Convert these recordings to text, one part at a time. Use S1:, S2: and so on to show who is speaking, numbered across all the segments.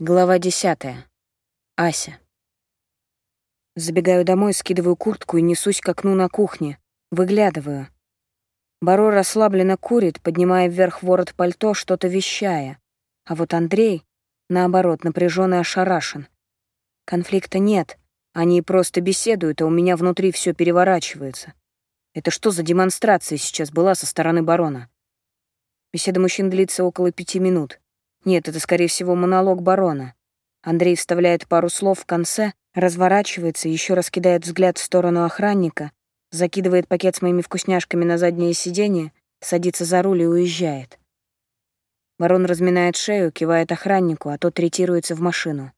S1: Глава десятая. Ася. Забегаю домой, скидываю куртку и несусь к окну на кухне. Выглядываю. Баро расслабленно курит, поднимая вверх ворот пальто, что-то вещая. А вот Андрей, наоборот, напряженно ошарашен. Конфликта нет. Они просто беседуют, а у меня внутри все переворачивается. Это что за демонстрация сейчас была со стороны барона? Беседа мужчин длится около пяти минут. Нет, это, скорее всего, монолог барона. Андрей вставляет пару слов в конце, разворачивается, еще раз кидает взгляд в сторону охранника, закидывает пакет с моими вкусняшками на заднее сиденье, садится за руль и уезжает. Барон разминает шею, кивает охраннику, а тот ретируется в машину.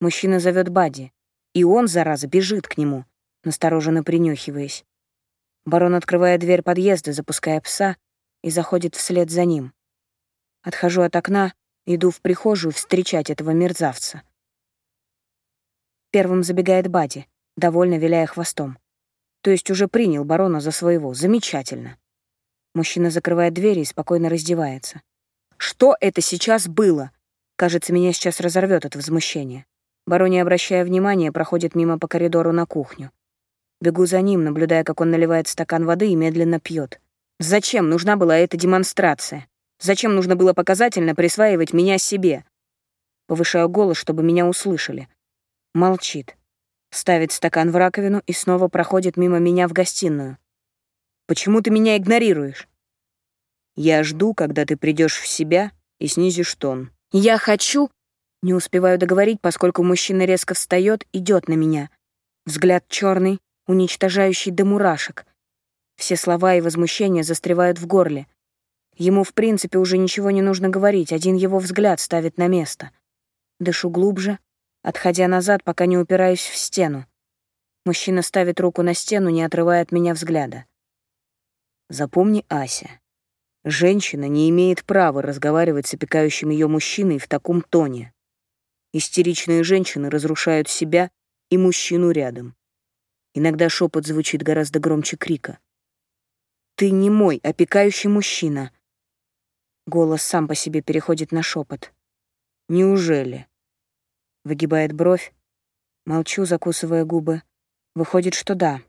S1: Мужчина зовет Бади, и он, зараза, бежит к нему, настороженно принюхиваясь. Барон открывает дверь подъезда, запуская пса, и заходит вслед за ним. Отхожу от окна, иду в прихожую встречать этого мерзавца. Первым забегает Бади, довольно виляя хвостом. То есть уже принял барона за своего. Замечательно. Мужчина закрывает дверь и спокойно раздевается. Что это сейчас было? Кажется, меня сейчас разорвет от возмущения. Барон, не обращая внимания, проходит мимо по коридору на кухню. Бегу за ним, наблюдая, как он наливает стакан воды и медленно пьет. Зачем нужна была эта демонстрация? Зачем нужно было показательно присваивать меня себе? Повышаю голос, чтобы меня услышали. Молчит. Ставит стакан в раковину и снова проходит мимо меня в гостиную. «Почему ты меня игнорируешь?» «Я жду, когда ты придешь в себя и снизишь тон». «Я хочу...» Не успеваю договорить, поскольку мужчина резко встает, идет на меня. Взгляд черный, уничтожающий до мурашек. Все слова и возмущения застревают в горле. Ему, в принципе, уже ничего не нужно говорить, один его взгляд ставит на место. Дышу глубже, отходя назад, пока не упираюсь в стену. Мужчина ставит руку на стену, не отрывая от меня взгляда. Запомни, Ася, женщина не имеет права разговаривать с опекающим ее мужчиной в таком тоне. Истеричные женщины разрушают себя и мужчину рядом. Иногда шепот звучит гораздо громче крика. «Ты не мой опекающий мужчина», Голос сам по себе переходит на шепот. «Неужели?» Выгибает бровь. Молчу, закусывая губы. Выходит, что да.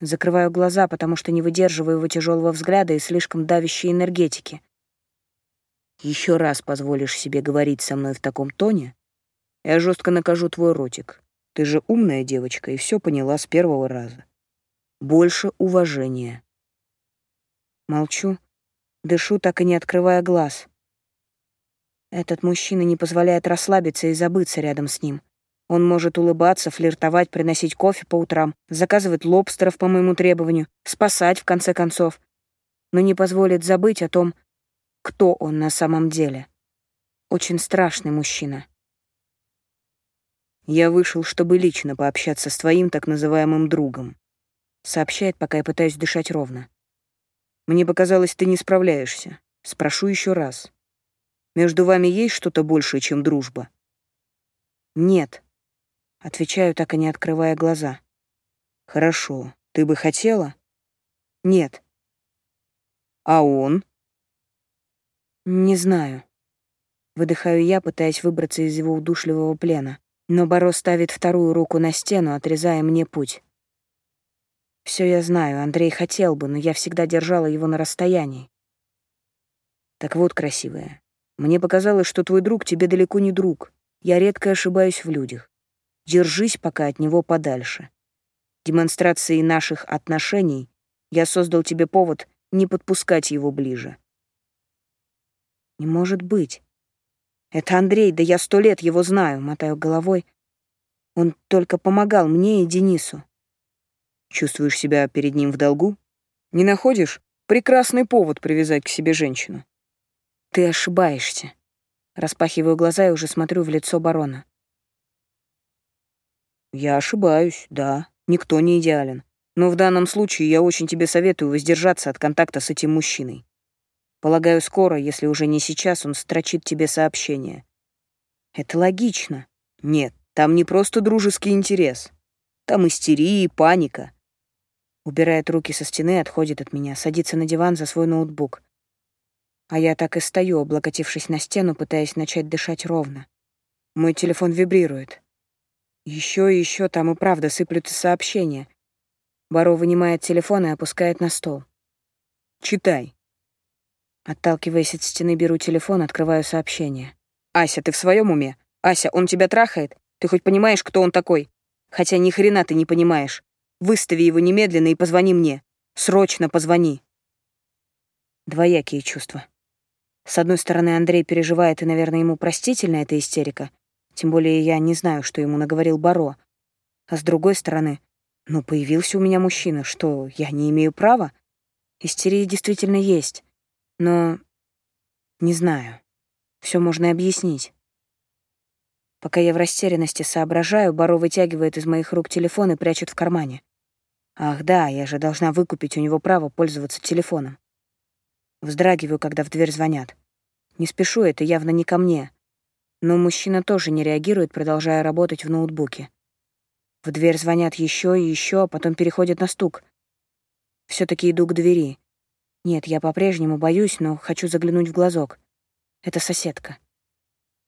S1: Закрываю глаза, потому что не выдерживаю его тяжелого взгляда и слишком давящей энергетики. Еще раз позволишь себе говорить со мной в таком тоне, я жестко накажу твой ротик. Ты же умная девочка и все поняла с первого раза. Больше уважения. Молчу, Дышу, так и не открывая глаз. Этот мужчина не позволяет расслабиться и забыться рядом с ним. Он может улыбаться, флиртовать, приносить кофе по утрам, заказывать лобстеров по моему требованию, спасать, в конце концов. Но не позволит забыть о том, кто он на самом деле. Очень страшный мужчина. «Я вышел, чтобы лично пообщаться с твоим так называемым другом», сообщает, пока я пытаюсь дышать ровно. Мне показалось, ты не справляешься. Спрошу еще раз. Между вами есть что-то большее, чем дружба? Нет. Отвечаю, так и не открывая глаза. Хорошо. Ты бы хотела? Нет. А он? Не знаю. Выдыхаю я, пытаясь выбраться из его удушливого плена. Но Боро ставит вторую руку на стену, отрезая мне путь. Все я знаю, Андрей хотел бы, но я всегда держала его на расстоянии. Так вот, красивая, мне показалось, что твой друг тебе далеко не друг. Я редко ошибаюсь в людях. Держись пока от него подальше. Демонстрацией наших отношений я создал тебе повод не подпускать его ближе. Не может быть. Это Андрей, да я сто лет его знаю, мотаю головой. Он только помогал мне и Денису. Чувствуешь себя перед ним в долгу? Не находишь? Прекрасный повод привязать к себе женщину. Ты ошибаешься. Распахиваю глаза и уже смотрю в лицо барона. Я ошибаюсь, да. Никто не идеален. Но в данном случае я очень тебе советую воздержаться от контакта с этим мужчиной. Полагаю, скоро, если уже не сейчас, он строчит тебе сообщение. Это логично. Нет, там не просто дружеский интерес. Там истерия и паника. Убирает руки со стены, отходит от меня, садится на диван за свой ноутбук. А я так и стою, облокотившись на стену, пытаясь начать дышать ровно. Мой телефон вибрирует. Еще и еще там и правда сыплются сообщения. Баро вынимает телефон и опускает на стол. «Читай». Отталкиваясь от стены, беру телефон, открываю сообщение. «Ася, ты в своем уме? Ася, он тебя трахает? Ты хоть понимаешь, кто он такой? Хотя ни хрена ты не понимаешь. Выстави его немедленно и позвони мне. Срочно позвони». Двоякие чувства. С одной стороны, Андрей переживает, и, наверное, ему простительна эта истерика. Тем более я не знаю, что ему наговорил Баро. А с другой стороны, ну, появился у меня мужчина, что, я не имею права? Истерия действительно есть. Но... Не знаю. Все можно объяснить. Пока я в растерянности соображаю, Баро вытягивает из моих рук телефон и прячет в кармане. Ах да, я же должна выкупить у него право пользоваться телефоном. Вздрагиваю, когда в дверь звонят. Не спешу, это явно не ко мне. Но мужчина тоже не реагирует, продолжая работать в ноутбуке. В дверь звонят еще и еще, а потом переходят на стук. все таки иду к двери. Нет, я по-прежнему боюсь, но хочу заглянуть в глазок. Это соседка.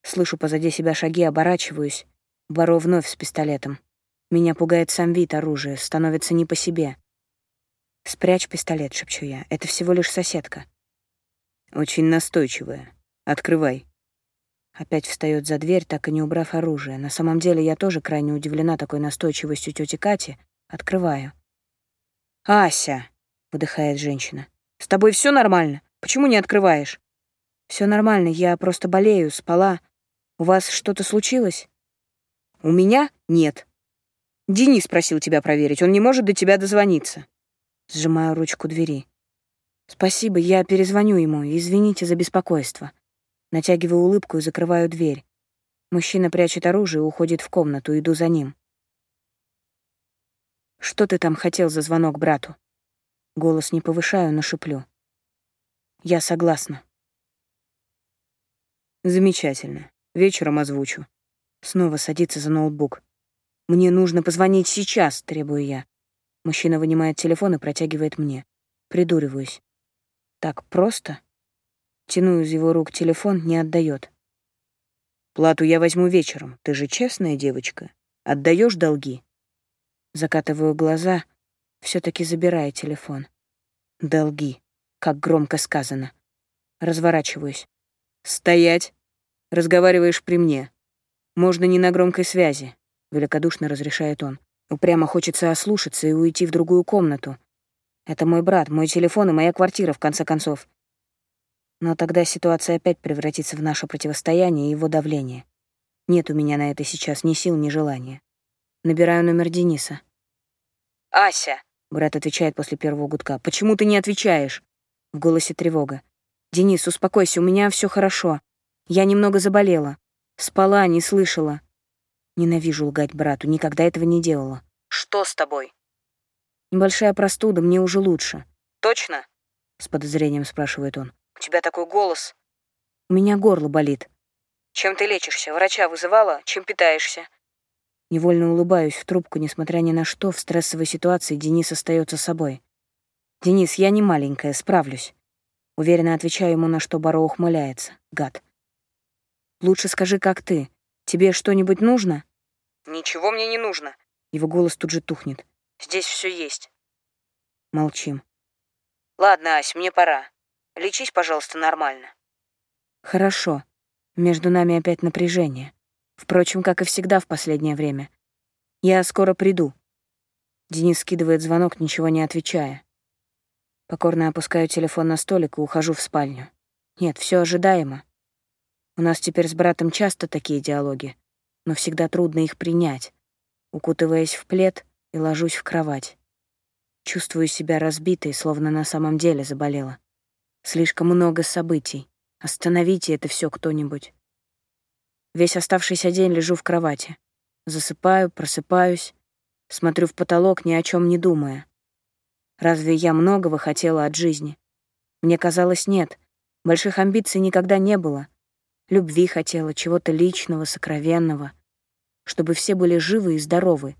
S1: Слышу позади себя шаги, оборачиваюсь. Баро вновь с пистолетом. Меня пугает сам вид оружия, становится не по себе. «Спрячь пистолет», — шепчу я. «Это всего лишь соседка». «Очень настойчивая. Открывай». Опять встает за дверь, так и не убрав оружие. На самом деле я тоже крайне удивлена такой настойчивостью тети Кати. Открываю. «Ася!» — выдыхает женщина. «С тобой все нормально? Почему не открываешь?» Все нормально, я просто болею, спала. У вас что-то случилось?» «У меня нет. Денис просил тебя проверить, он не может до тебя дозвониться». Сжимаю ручку двери. «Спасибо, я перезвоню ему, извините за беспокойство». Натягиваю улыбку и закрываю дверь. Мужчина прячет оружие и уходит в комнату, иду за ним. «Что ты там хотел за звонок брату?» Голос не повышаю, но шиплю. «Я согласна». «Замечательно. Вечером озвучу». Снова садится за ноутбук. «Мне нужно позвонить сейчас», — требую я. Мужчина вынимает телефон и протягивает мне. Придуриваюсь. «Так просто?» Тяну из его рук телефон, не отдает. «Плату я возьму вечером. Ты же честная девочка. Отдаешь долги?» Закатываю глаза, все таки забирая телефон. «Долги», как громко сказано. Разворачиваюсь. «Стоять! Разговариваешь при мне. Можно не на громкой связи», — великодушно разрешает он. Упрямо хочется ослушаться и уйти в другую комнату. Это мой брат, мой телефон и моя квартира, в конце концов. Но тогда ситуация опять превратится в наше противостояние и его давление. Нет у меня на это сейчас ни сил, ни желания. Набираю номер Дениса. «Ася!» — брат отвечает после первого гудка. «Почему ты не отвечаешь?» В голосе тревога. «Денис, успокойся, у меня все хорошо. Я немного заболела. Спала, не слышала. Ненавижу лгать брату, никогда этого не делала. Что с тобой? Небольшая простуда, мне уже лучше. Точно? С подозрением спрашивает он. У тебя такой голос. У меня горло болит. Чем ты лечишься? Врача вызывала? Чем питаешься? Невольно улыбаюсь в трубку, несмотря ни на что, в стрессовой ситуации Денис остается собой. «Денис, я не маленькая, справлюсь». Уверенно отвечаю ему, на что Баро ухмыляется. Гад. «Лучше скажи, как ты. Тебе что-нибудь нужно?» «Ничего мне не нужно». Его голос тут же тухнет. «Здесь все есть». Молчим. «Ладно, Ась, мне пора. Лечись, пожалуйста, нормально». «Хорошо. Между нами опять напряжение. Впрочем, как и всегда в последнее время. Я скоро приду». Денис скидывает звонок, ничего не отвечая. Покорно опускаю телефон на столик и ухожу в спальню. Нет, все ожидаемо. У нас теперь с братом часто такие диалоги, но всегда трудно их принять. Укутываясь в плед и ложусь в кровать. Чувствую себя разбитой, словно на самом деле заболела. Слишком много событий. Остановите это все кто-нибудь. Весь оставшийся день лежу в кровати. Засыпаю, просыпаюсь, смотрю в потолок, ни о чем не думая. Разве я многого хотела от жизни? Мне казалось, нет. Больших амбиций никогда не было. Любви хотела, чего-то личного, сокровенного. Чтобы все были живы и здоровы,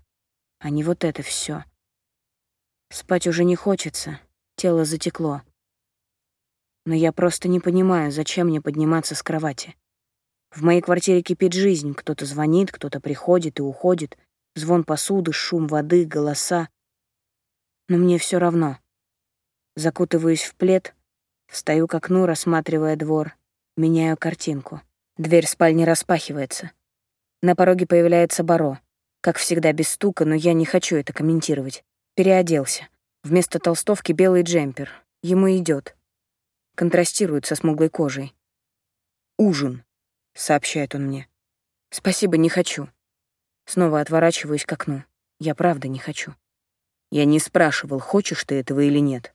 S1: а не вот это все. Спать уже не хочется, тело затекло. Но я просто не понимаю, зачем мне подниматься с кровати. В моей квартире кипит жизнь. Кто-то звонит, кто-то приходит и уходит. Звон посуды, шум воды, голоса. Но мне все равно. Закутываюсь в плед, встаю к окну, рассматривая двор, меняю картинку. Дверь спальни распахивается. На пороге появляется Баро. Как всегда, без стука, но я не хочу это комментировать. Переоделся. Вместо толстовки белый джемпер. Ему идет. Контрастирует со смуглой кожей. «Ужин», — сообщает он мне. «Спасибо, не хочу». Снова отворачиваюсь к окну. Я правда не хочу. Я не спрашивал, хочешь ты этого или нет.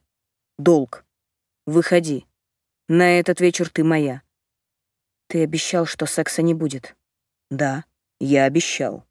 S1: Долг. Выходи. На этот вечер ты моя. Ты обещал, что секса не будет. Да, я обещал.